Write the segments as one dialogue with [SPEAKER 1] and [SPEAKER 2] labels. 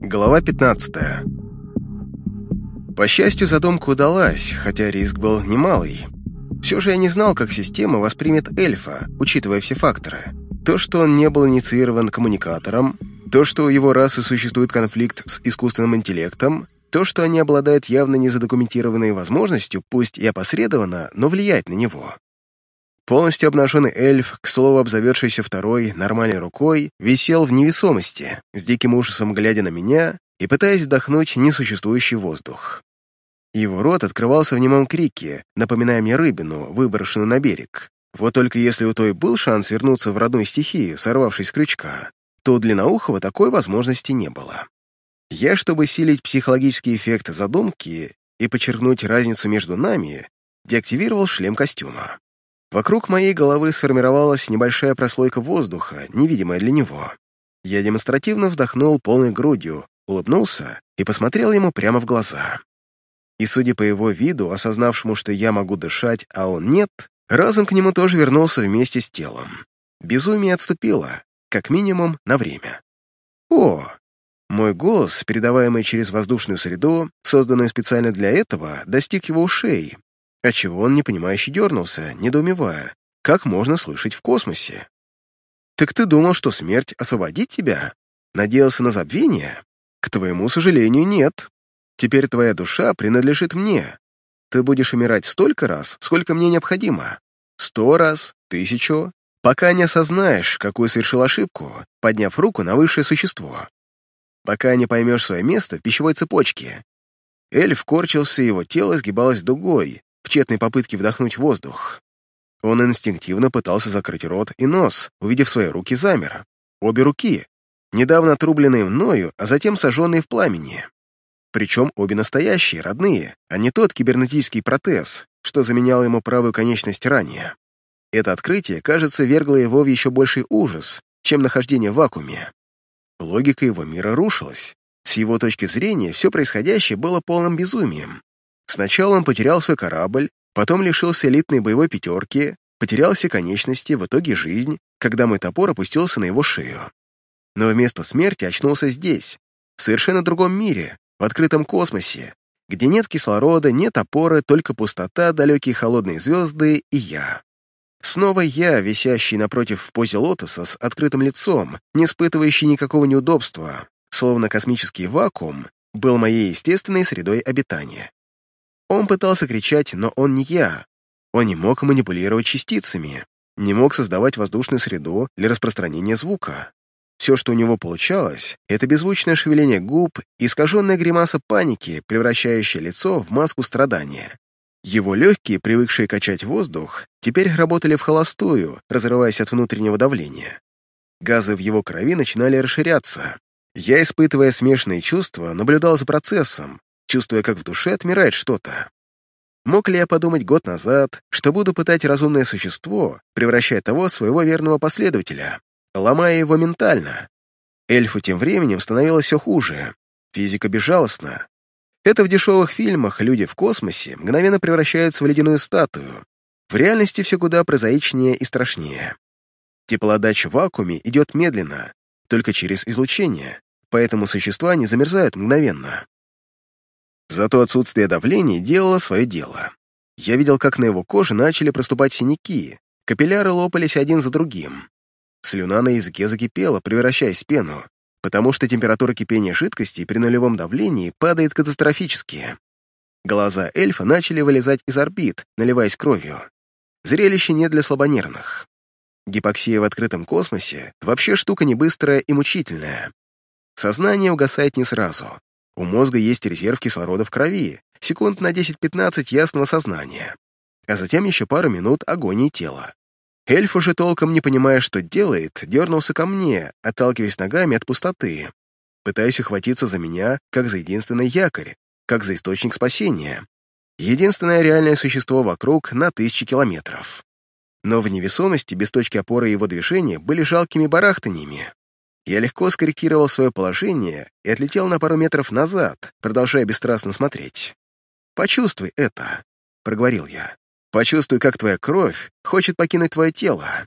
[SPEAKER 1] Глава 15 По счастью, задумка удалась, хотя риск был немалый. Все же я не знал, как система воспримет эльфа, учитывая все факторы. То, что он не был инициирован коммуникатором, то, что у его расы существует конфликт с искусственным интеллектом, то, что они обладают явно незадокументированной возможностью, пусть и опосредованно, но влиять на него. Полностью обнаженный эльф, к слову обзаведшийся второй, нормальной рукой, висел в невесомости, с диким ужасом глядя на меня и пытаясь вдохнуть несуществующий воздух. Его рот открывался в немом крике, напоминая мне рыбину, выброшенную на берег. Вот только если у той был шанс вернуться в родную стихию, сорвавшись с крючка, то у Длинноухова такой возможности не было. Я, чтобы силить психологический эффект задумки и подчеркнуть разницу между нами, деактивировал шлем костюма. Вокруг моей головы сформировалась небольшая прослойка воздуха, невидимая для него. Я демонстративно вдохнул полной грудью, улыбнулся и посмотрел ему прямо в глаза. И, судя по его виду, осознавшему, что я могу дышать, а он нет, разум к нему тоже вернулся вместе с телом. Безумие отступило, как минимум на время. О, мой голос, передаваемый через воздушную среду, созданную специально для этого, достиг его ушей, отчего он непонимающе дернулся, недоумевая, как можно слышать в космосе. «Так ты думал, что смерть освободит тебя? Надеялся на забвение? К твоему сожалению, нет. Теперь твоя душа принадлежит мне. Ты будешь умирать столько раз, сколько мне необходимо. Сто раз, тысячу, пока не осознаешь, какую совершил ошибку, подняв руку на высшее существо. Пока не поймешь свое место в пищевой цепочке. Эльф корчился, его тело сгибалось дугой, в тщетной попытке вдохнуть воздух. Он инстинктивно пытался закрыть рот и нос, увидев свои руки, замер. Обе руки, недавно отрубленные мною, а затем сожженные в пламени. Причем обе настоящие, родные, а не тот кибернетический протез, что заменял ему правую конечность ранее. Это открытие, кажется, вергло его в еще больший ужас, чем нахождение в вакууме. Логика его мира рушилась. С его точки зрения, все происходящее было полным безумием. Сначала он потерял свой корабль, потом лишился элитной боевой пятерки, потерял все конечности, в итоге жизнь, когда мой топор опустился на его шею. Но вместо смерти очнулся здесь, в совершенно другом мире, в открытом космосе, где нет кислорода, нет опоры, только пустота, далекие холодные звезды и я. Снова я, висящий напротив в позе лотоса с открытым лицом, не испытывающий никакого неудобства, словно космический вакуум, был моей естественной средой обитания. Он пытался кричать, но он не я. Он не мог манипулировать частицами, не мог создавать воздушную среду для распространения звука. Все, что у него получалось, это беззвучное шевеление губ и искаженная гримаса паники, превращающая лицо в маску страдания. Его легкие, привыкшие качать воздух, теперь работали в холостую, разрываясь от внутреннего давления. Газы в его крови начинали расширяться. Я, испытывая смешанные чувства, наблюдал за процессом, чувствуя, как в душе отмирает что-то. Мог ли я подумать год назад, что буду пытать разумное существо, превращая того в своего верного последователя, ломая его ментально? Эльфу тем временем становилось все хуже. Физика безжалостна. Это в дешевых фильмах люди в космосе мгновенно превращаются в ледяную статую. В реальности все куда прозаичнее и страшнее. Теплоотдача в вакууме идет медленно, только через излучение, поэтому существа не замерзают мгновенно. Зато отсутствие давления делало свое дело. Я видел, как на его коже начали проступать синяки, капилляры лопались один за другим. Слюна на языке закипела, превращаясь в пену, потому что температура кипения жидкости при нулевом давлении падает катастрофически. Глаза эльфа начали вылезать из орбит, наливаясь кровью. Зрелище не для слабонервных. Гипоксия в открытом космосе вообще штука не быстрая и мучительная. Сознание угасает не сразу. У мозга есть резерв кислорода в крови, секунд на 10-15 ясного сознания, а затем еще пару минут агонии тела. Эльф, уже толком не понимая, что делает, дернулся ко мне, отталкиваясь ногами от пустоты, пытаясь ухватиться за меня, как за единственный якорь, как за источник спасения. Единственное реальное существо вокруг на тысячи километров. Но в невесомости без точки опоры его движения были жалкими барахтаниями, я легко скорректировал свое положение и отлетел на пару метров назад, продолжая бесстрастно смотреть. «Почувствуй это», — проговорил я. «Почувствуй, как твоя кровь хочет покинуть твое тело,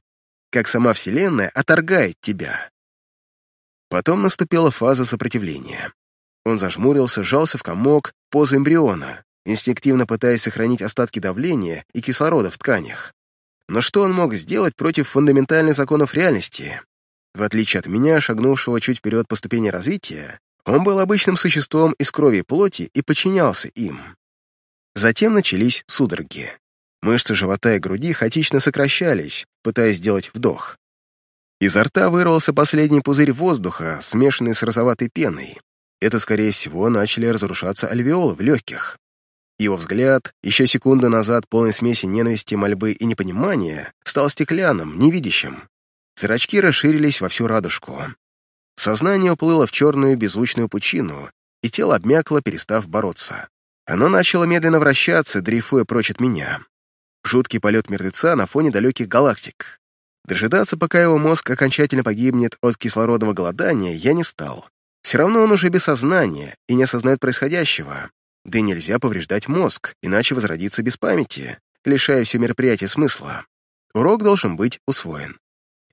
[SPEAKER 1] как сама Вселенная оторгает тебя». Потом наступила фаза сопротивления. Он зажмурился, сжался в комок, позу эмбриона, инстинктивно пытаясь сохранить остатки давления и кислорода в тканях. Но что он мог сделать против фундаментальных законов реальности? В отличие от меня, шагнувшего чуть вперед по ступени развития, он был обычным существом из крови и плоти и подчинялся им. Затем начались судороги. Мышцы живота и груди хаотично сокращались, пытаясь сделать вдох. Изо рта вырвался последний пузырь воздуха, смешанный с розоватой пеной. Это, скорее всего, начали разрушаться альвеолы в легких. Его взгляд, еще секунду назад полной смеси ненависти, мольбы и непонимания, стал стеклянным, невидящим. Зрачки расширились во всю радужку. Сознание уплыло в черную беззвучную пучину, и тело обмякло, перестав бороться. Оно начало медленно вращаться, дрейфуя прочь от меня. Жуткий полет мертвеца на фоне далеких галактик. Дожидаться, пока его мозг окончательно погибнет от кислородного голодания, я не стал. Все равно он уже без сознания и не осознает происходящего. Да и нельзя повреждать мозг, иначе возродиться без памяти, лишая все мероприятие смысла. Урок должен быть усвоен.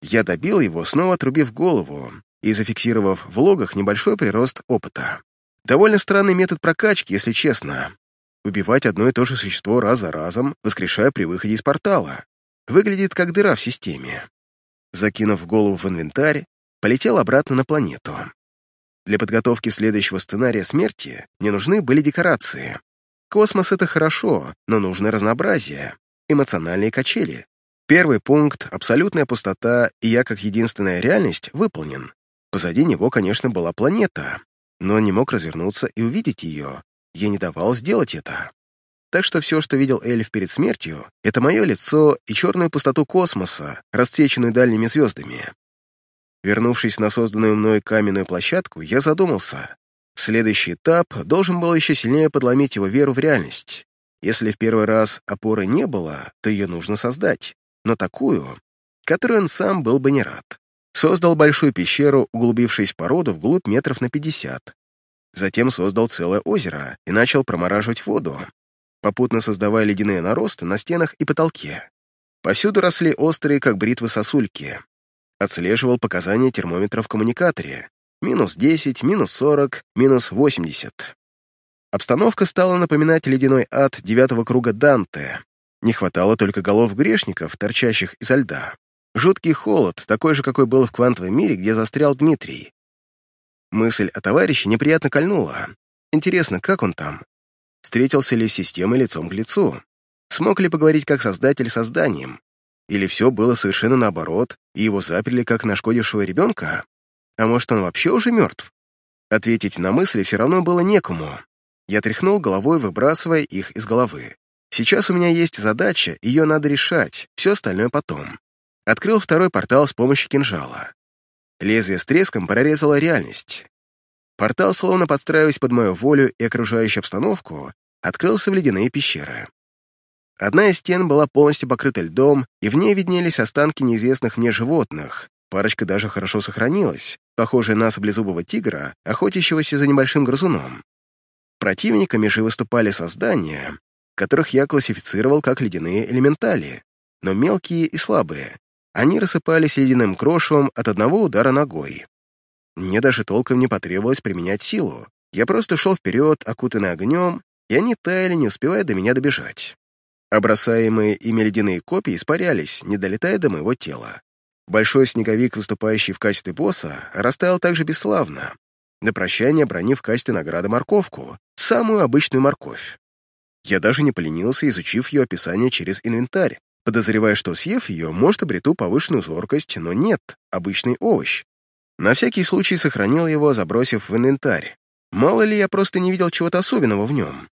[SPEAKER 1] Я добил его, снова отрубив голову и зафиксировав в логах небольшой прирост опыта. Довольно странный метод прокачки, если честно. Убивать одно и то же существо раз за разом, воскрешая при выходе из портала. Выглядит как дыра в системе. Закинув голову в инвентарь, полетел обратно на планету. Для подготовки следующего сценария смерти мне нужны были декорации. Космос — это хорошо, но нужно разнообразие, эмоциональные качели. Первый пункт — абсолютная пустота, и я как единственная реальность выполнен. Позади него, конечно, была планета, но он не мог развернуться и увидеть ее. Я не давал сделать это. Так что все, что видел эльф перед смертью, это мое лицо и черную пустоту космоса, расцвеченную дальними звездами. Вернувшись на созданную мной каменную площадку, я задумался. Следующий этап должен был еще сильнее подломить его веру в реальность. Если в первый раз опоры не было, то ее нужно создать, но такую, которую он сам был бы не рад. Создал большую пещеру, углубившись в породу вглубь метров на 50. Затем создал целое озеро и начал промораживать воду, попутно создавая ледяные наросты на стенах и потолке. Повсюду росли острые, как бритвы, сосульки. Отслеживал показания термометра в коммуникаторе. Минус 10, минус 40, минус 80. Обстановка стала напоминать ледяной ад девятого круга Данте. Не хватало только голов грешников, торчащих изо льда. Жуткий холод, такой же, какой был в квантовом мире, где застрял Дмитрий. Мысль о товарище неприятно кольнула. Интересно, как он там? Встретился ли с системой лицом к лицу? Смог ли поговорить как создатель с созданием? Или все было совершенно наоборот, и его заперли как нашкодившего ребенка? А может, он вообще уже мертв? Ответить на мысли все равно было некому. Я тряхнул головой, выбрасывая их из головы. Сейчас у меня есть задача, ее надо решать, все остальное потом. Открыл второй портал с помощью кинжала. Лезвие с треском прорезало реальность. Портал, словно подстраиваясь под мою волю и окружающую обстановку, открылся в ледяные пещеры. Одна из стен была полностью покрыта льдом, и в ней виднелись останки неизвестных мне животных. Парочка даже хорошо сохранилась, похожая на саблезубого тигра, охотящегося за небольшим грызуном. Противниками же выступали создания, которых я классифицировал как ледяные элементали, но мелкие и слабые. Они рассыпались ледяным крошевом от одного удара ногой. Мне даже толком не потребовалось применять силу. Я просто шел вперед, окутанный огнем, и они таяли, не успевая до меня добежать. Обросаемые ими ледяные копии испарялись, не долетая до моего тела. Большой снеговик, выступающий в качестве босса, растаял также бесславно, на прощание бронив в качестве награды морковку, самую обычную морковь. Я даже не поленился, изучив ее описание через инвентарь, подозревая, что, съев ее, может, обрету повышенную зоркость, но нет, обычный овощ. На всякий случай сохранил его, забросив в инвентарь. Мало ли, я просто не видел чего-то особенного в нем.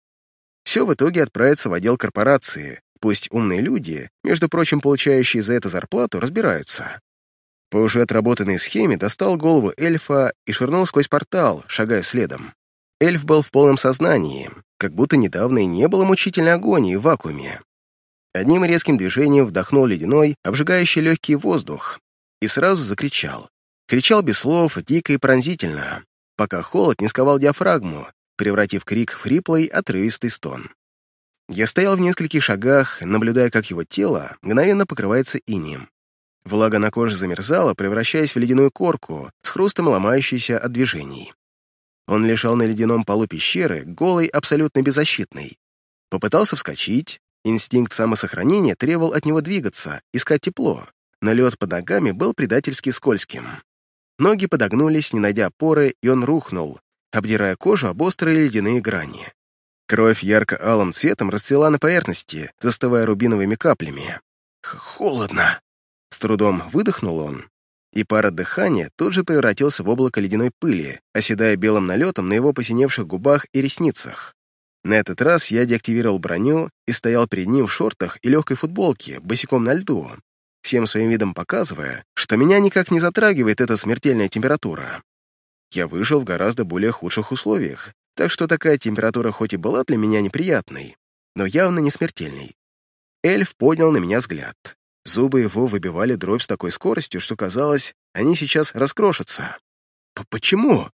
[SPEAKER 1] Все в итоге отправится в отдел корпорации. Пусть умные люди, между прочим, получающие за это зарплату, разбираются. По уже отработанной схеме достал голову эльфа и швырнул сквозь портал, шагая следом. Эльф был в полном сознании, как будто недавно и не было мучительной агонии в вакууме. Одним резким движением вдохнул ледяной, обжигающий легкий воздух и сразу закричал. Кричал без слов, дико и пронзительно, пока холод не сковал диафрагму, превратив крик в хриплый, отрывистый стон. Я стоял в нескольких шагах, наблюдая, как его тело мгновенно покрывается инием. Влага на коже замерзала, превращаясь в ледяную корку, с хрустом ломающейся от движений. Он лежал на ледяном полу пещеры, голый, абсолютно беззащитный. Попытался вскочить, инстинкт самосохранения требовал от него двигаться, искать тепло, но лед под ногами был предательски скользким. Ноги подогнулись, не найдя опоры, и он рухнул, обдирая кожу об острые ледяные грани. Кровь ярко-алым цветом расцвела на поверхности, застывая рубиновыми каплями. «Холодно!» С трудом выдохнул он, и пара дыхания тут же превратился в облако ледяной пыли, оседая белым налетом на его посиневших губах и ресницах. На этот раз я деактивировал броню и стоял перед ним в шортах и легкой футболке, босиком на льду, всем своим видом показывая, что меня никак не затрагивает эта смертельная температура. Я выжил в гораздо более худших условиях, так что такая температура хоть и была для меня неприятной, но явно не смертельной. Эльф поднял на меня взгляд. Зубы его выбивали дробь с такой скоростью, что казалось, они сейчас раскрошатся. «Почему?»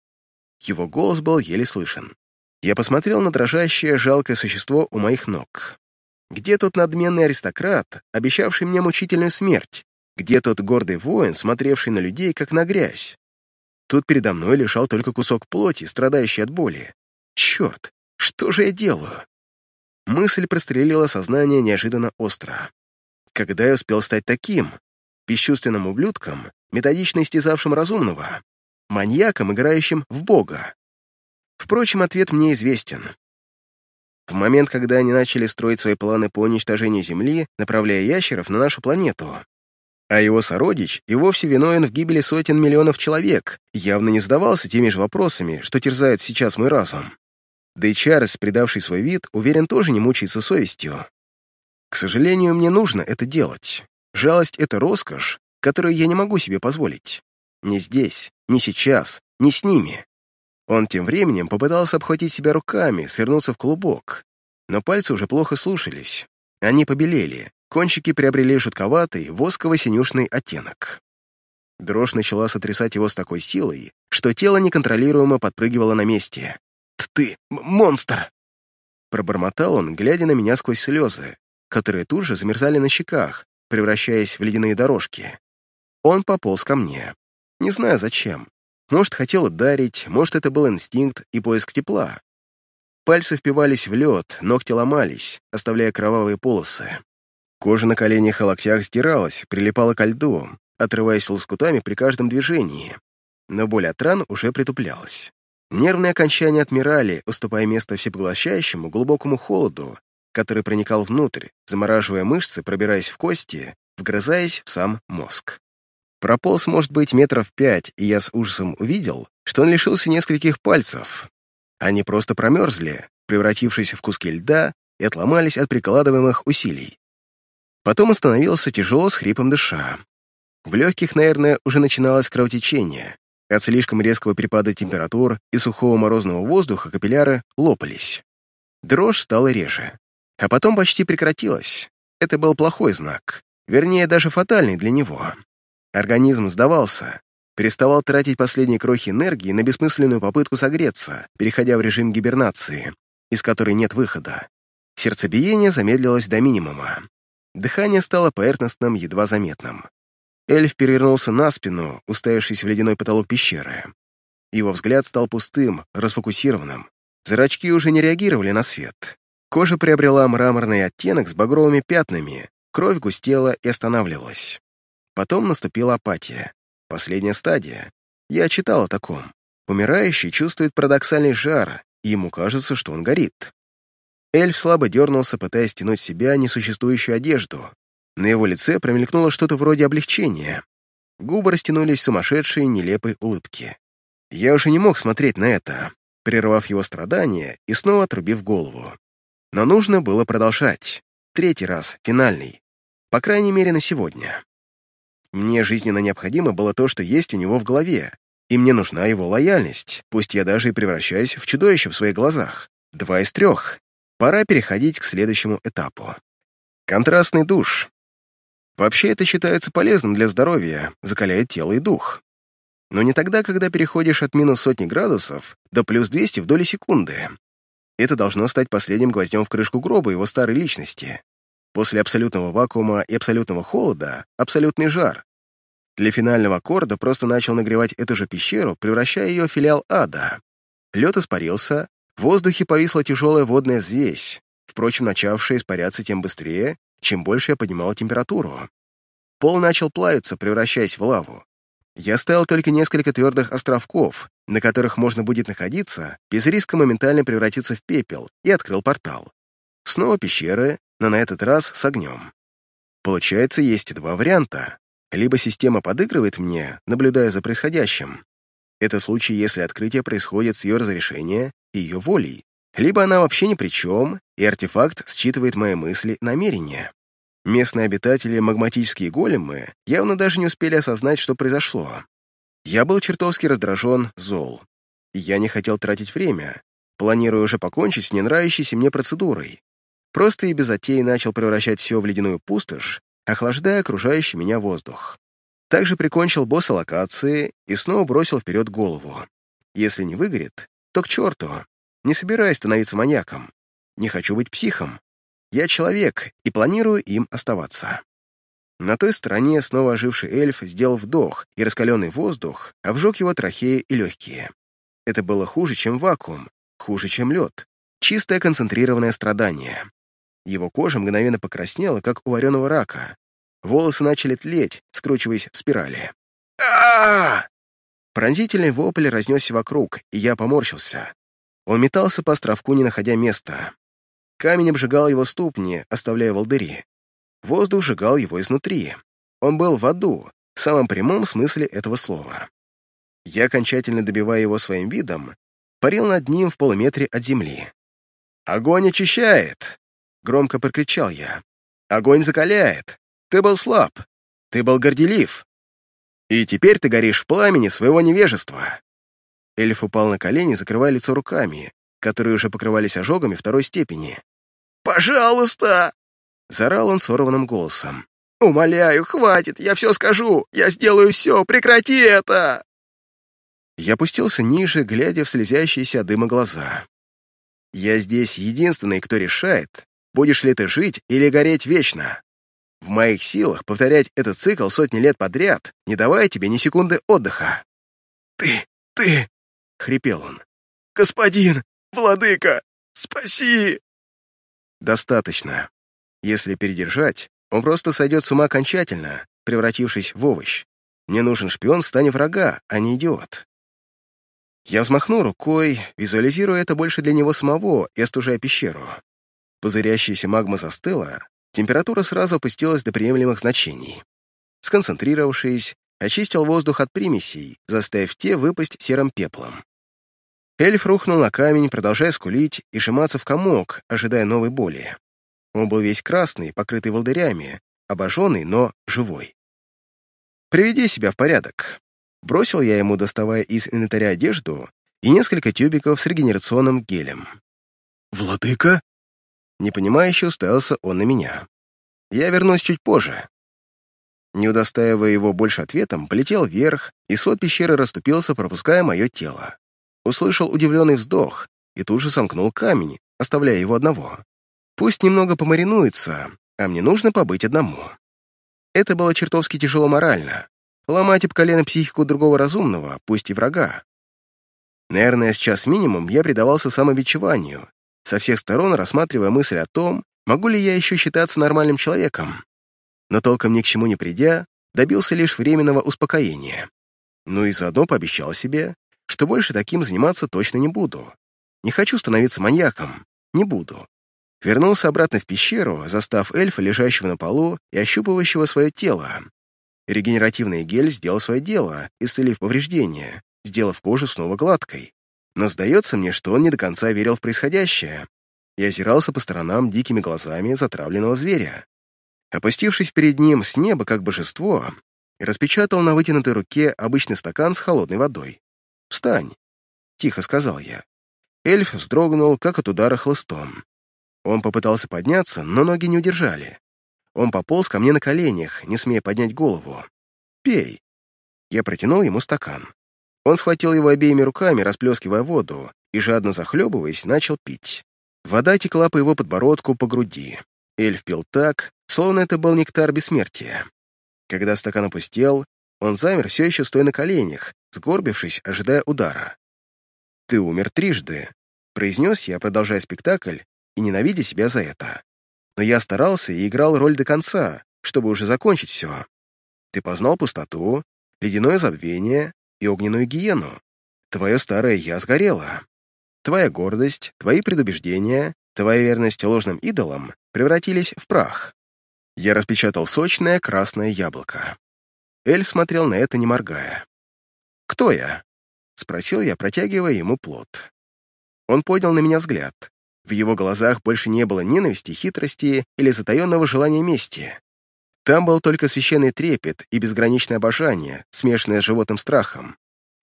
[SPEAKER 1] Его голос был еле слышен. Я посмотрел на дрожащее, жалкое существо у моих ног. Где тот надменный аристократ, обещавший мне мучительную смерть? Где тот гордый воин, смотревший на людей, как на грязь? Тут передо мной лежал только кусок плоти, страдающий от боли. Черт, что же я делаю? Мысль прострелила сознание неожиданно остро. Когда я успел стать таким? Бесчувственным ублюдком, методично истязавшим разумного, маньяком, играющим в Бога. Впрочем, ответ мне известен. В момент, когда они начали строить свои планы по уничтожению Земли, направляя ящеров на нашу планету, а его сородич и вовсе виновен в гибели сотен миллионов человек, явно не задавался теми же вопросами, что терзают сейчас мой разум. Да и Чарльз, предавший свой вид, уверен, тоже не мучается совестью. К сожалению, мне нужно это делать. Жалость — это роскошь, которую я не могу себе позволить. Не здесь, не сейчас, не с ними. Он тем временем попытался обхватить себя руками, свернуться в клубок, но пальцы уже плохо слушались. Они побелели, кончики приобрели жутковатый, восково-синюшный оттенок. Дрожь начала сотрясать его с такой силой, что тело неконтролируемо подпрыгивало на месте. «Ты монстр!» Пробормотал он, глядя на меня сквозь слезы, которые тут же замерзали на щеках, превращаясь в ледяные дорожки. Он пополз ко мне. Не знаю зачем. Может, хотел ударить, может, это был инстинкт и поиск тепла. Пальцы впивались в лед, ногти ломались, оставляя кровавые полосы. Кожа на коленях и локтях сдиралась, прилипала ко льду, отрываясь лоскутами при каждом движении. Но боль от ран уже притуплялась. Нервные окончания отмирали, уступая место всепоглощающему глубокому холоду, который проникал внутрь, замораживая мышцы, пробираясь в кости, вгрызаясь в сам мозг. Прополз, может быть, метров пять, и я с ужасом увидел, что он лишился нескольких пальцев. Они просто промерзли, превратившись в куски льда, и отломались от прикладываемых усилий. Потом остановился тяжело с хрипом дыша. В легких, наверное, уже начиналось кровотечение. От слишком резкого перепада температур и сухого морозного воздуха капилляры лопались. Дрожь стала реже. А потом почти прекратилась. Это был плохой знак. Вернее, даже фатальный для него. Организм сдавался, переставал тратить последние крохи энергии на бессмысленную попытку согреться, переходя в режим гибернации, из которой нет выхода. Сердцебиение замедлилось до минимума. Дыхание стало поверхностным, едва заметным. Эльф перевернулся на спину, уставившись в ледяной потолок пещеры. Его взгляд стал пустым, расфокусированным. Зрачки уже не реагировали на свет. Кожа приобрела мраморный оттенок с багровыми пятнами, кровь густела и останавливалась. Потом наступила апатия. Последняя стадия. Я читал о таком. Умирающий чувствует парадоксальный жар, и ему кажется, что он горит. Эльф слабо дернулся, пытаясь стянуть с себя несуществующую одежду. На его лице промелькнуло что-то вроде облегчения. Губы растянулись сумасшедшие, нелепой улыбки. Я уже не мог смотреть на это, прервав его страдания и снова отрубив голову. Но нужно было продолжать. Третий раз, финальный. По крайней мере, на сегодня. Мне жизненно необходимо было то, что есть у него в голове, и мне нужна его лояльность, пусть я даже и превращаюсь в чудовище в своих глазах. Два из трех. Пора переходить к следующему этапу. Контрастный душ. Вообще это считается полезным для здоровья, закаляет тело и дух. Но не тогда, когда переходишь от минус сотни градусов до плюс 200 в доли секунды. Это должно стать последним гвоздем в крышку гроба его старой личности. После абсолютного вакуума и абсолютного холода — абсолютный жар. Для финального аккорда просто начал нагревать эту же пещеру, превращая ее в филиал ада. лед испарился, в воздухе повисла тяжелая водная взвесь, впрочем, начавшая испаряться тем быстрее, чем больше я поднимал температуру. Пол начал плавиться, превращаясь в лаву. Я ставил только несколько твердых островков, на которых можно будет находиться, без риска моментально превратиться в пепел, и открыл портал. Снова пещеры, но на этот раз с огнем. Получается, есть два варианта. Либо система подыгрывает мне, наблюдая за происходящим. Это случай, если открытие происходит с ее разрешения и ее волей. Либо она вообще ни при чем, и артефакт считывает мои мысли намерения. Местные обитатели, магматические големы, явно даже не успели осознать, что произошло. Я был чертовски раздражен, зол. Я не хотел тратить время, планируя уже покончить с ненравящейся мне процедурой. Просто и без затей начал превращать все в ледяную пустошь, охлаждая окружающий меня воздух. Также прикончил босса локации и снова бросил вперед голову. Если не выгорит, то к черту. Не собираюсь становиться маньяком. Не хочу быть психом. Я человек и планирую им оставаться. На той стороне снова оживший эльф сделал вдох, и раскаленный воздух обжег его трахеи и легкие. Это было хуже, чем вакуум, хуже, чем лед. Чистое концентрированное страдание. Его кожа мгновенно покраснела, как у вареного рака. Волосы начали тлеть, скручиваясь в спирали. а Пронзительный вопль разнесся вокруг, и я поморщился. Он метался по островку, не находя места. Камень обжигал его ступни, оставляя волдыри. Воздух сжигал его изнутри. Он был в аду, в самом прямом смысле этого слова. Я, окончательно добивая его своим видом, парил над ним в полуметре от земли. «Огонь очищает!» — громко прокричал я. «Огонь закаляет! Ты был слаб! Ты был горделив! И теперь ты горишь в пламени своего невежества!» Эльф упал на колени, закрывая лицо руками, которые уже покрывались ожогами второй степени. «Пожалуйста!» — заорал он сорванным голосом. «Умоляю, хватит, я все скажу! Я сделаю все! Прекрати это!» Я опустился ниже, глядя в слезящиеся от дыма глаза. «Я здесь единственный, кто решает, будешь ли ты жить или гореть вечно. В моих силах повторять этот цикл сотни лет подряд, не давая тебе ни секунды отдыха». «Ты, ты!» — хрипел он. «Господин, владыка, спаси!» Достаточно. Если передержать, он просто сойдет с ума окончательно, превратившись в овощ. Мне нужен шпион в стане врага, а не идиот. Я взмахну рукой, визуализируя это больше для него самого и остужая пещеру. Пузырящаяся магма застыла, температура сразу опустилась до приемлемых значений. Сконцентрировавшись, очистил воздух от примесей, заставив те выпасть серым пеплом. Эльф рухнул на камень, продолжая скулить и сжиматься в комок, ожидая новой боли. Он был весь красный, покрытый волдырями, обожженный, но живой. «Приведи себя в порядок». Бросил я ему, доставая из инвентаря одежду и несколько тюбиков с регенерационным гелем.
[SPEAKER 2] «Владыка?»
[SPEAKER 1] Непонимающе уставился он на меня. «Я вернусь чуть позже». Не удостаивая его больше ответом, полетел вверх, и свод пещеры расступился, пропуская мое тело услышал удивленный вздох и тут же сомкнул камень, оставляя его одного. Пусть немного помаринуется, а мне нужно побыть одному. Это было чертовски тяжело морально. Ломать об колено психику другого разумного, пусть и врага. Наверное, сейчас минимум я предавался самобичеванию, со всех сторон рассматривая мысль о том, могу ли я еще считаться нормальным человеком. Но толком ни к чему не придя, добился лишь временного успокоения. Ну и заодно пообещал себе, что больше таким заниматься точно не буду. Не хочу становиться маньяком. Не буду. Вернулся обратно в пещеру, застав эльфа, лежащего на полу и ощупывающего свое тело. Регенеративный гель сделал свое дело, исцелив повреждения, сделав кожу снова гладкой. Но сдается мне, что он не до конца верил в происходящее и озирался по сторонам дикими глазами затравленного зверя. Опустившись перед ним с неба как божество, распечатал на вытянутой руке обычный стакан с холодной водой. «Встань!» — тихо сказал я. Эльф вздрогнул, как от удара хлыстом. Он попытался подняться, но ноги не удержали. Он пополз ко мне на коленях, не смея поднять голову. «Пей!» Я протянул ему стакан. Он схватил его обеими руками, расплескивая воду, и, жадно захлебываясь, начал пить. Вода текла по его подбородку, по груди. Эльф пил так, словно это был нектар бессмертия. Когда стакан опустел, он замер, все еще стоя на коленях, сгорбившись, ожидая удара. «Ты «Ты умер трижды», — произнес я, продолжая спектакль и ненавидя себя за это. Но я старался и играл роль до конца, чтобы уже закончить все. Ты познал пустоту, ледяное забвение и огненную гиену. Твое старое «я» сгорело. Твоя гордость, твои предубеждения, твоя верность ложным идолам превратились в прах. Я распечатал сочное красное яблоко. Эль смотрел на это, не моргая. «Кто я?» — спросил я, протягивая ему плод. Он поднял на меня взгляд. В его глазах больше не было ненависти, хитрости или затаенного желания мести. Там был только священный трепет и безграничное обожание, смешанное с животным страхом.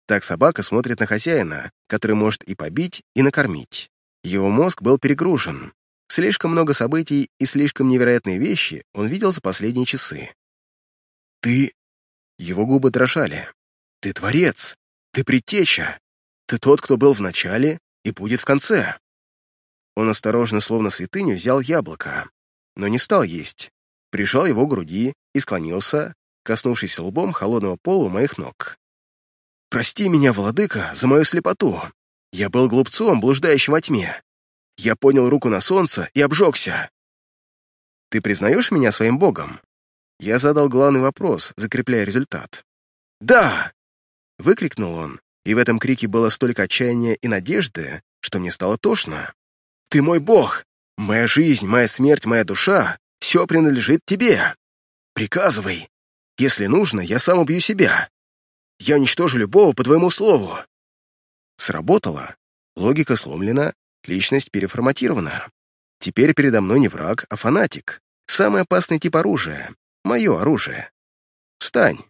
[SPEAKER 1] Так собака смотрит на хозяина, который может и побить, и накормить. Его мозг был перегружен. Слишком много событий и слишком невероятные вещи он видел за последние часы. «Ты...» Его губы дрожали. «Ты творец! Ты предтеча! Ты тот, кто был в начале и будет в конце!» Он осторожно, словно святыню, взял яблоко, но не стал есть. Прижал его к груди и склонился, коснувшись лбом холодного пола моих ног. «Прости меня, владыка, за мою слепоту. Я был глупцом, блуждающим во тьме. Я поднял руку на солнце и обжегся. Ты признаешь меня своим богом?» Я задал главный вопрос, закрепляя результат. «Да!» — выкрикнул он, и в этом крике было столько отчаяния и надежды, что мне стало тошно. «Ты мой бог! Моя жизнь, моя смерть, моя душа — все принадлежит тебе! Приказывай! Если нужно, я сам убью себя! Я уничтожу любого по твоему слову!» Сработало. Логика сломлена, личность переформатирована. Теперь передо мной не враг, а фанатик. Самый опасный тип оружия. Мое оружие. Встань.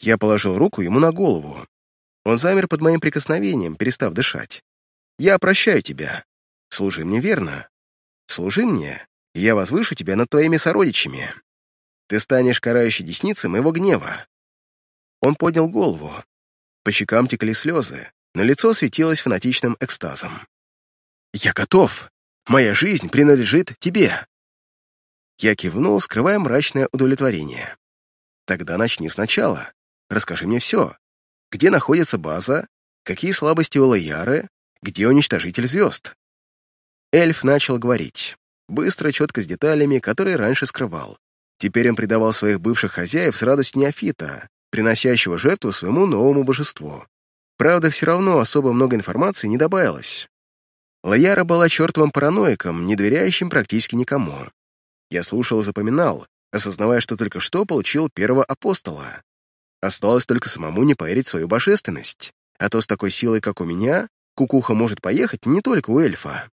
[SPEAKER 1] Я положил руку ему на голову. Он замер под моим прикосновением, перестав дышать. Я прощаю тебя. Служи мне верно. Служи мне, и я возвышу тебя над твоими сородичами. Ты станешь карающей десницей моего гнева. Он поднял голову. По щекам текли слезы, но лицо светилось фанатичным экстазом. «Я готов! Моя жизнь принадлежит тебе!» Я кивнул, скрывая мрачное удовлетворение. «Тогда начни сначала. Расскажи мне все. Где находится база? Какие слабости у Лояры? Где уничтожитель звезд?» Эльф начал говорить. Быстро, четко, с деталями, которые раньше скрывал. Теперь он предавал своих бывших хозяев с радостью неофита, приносящего жертву своему новому божеству. Правда, все равно особо много информации не добавилось. Лояра была чертовым параноиком, не доверяющим практически никому. Я слушал и запоминал, осознавая, что только что получил первого апостола. Осталось только самому не поверить в свою божественность, а то с такой силой, как у меня, кукуха может поехать не только у эльфа.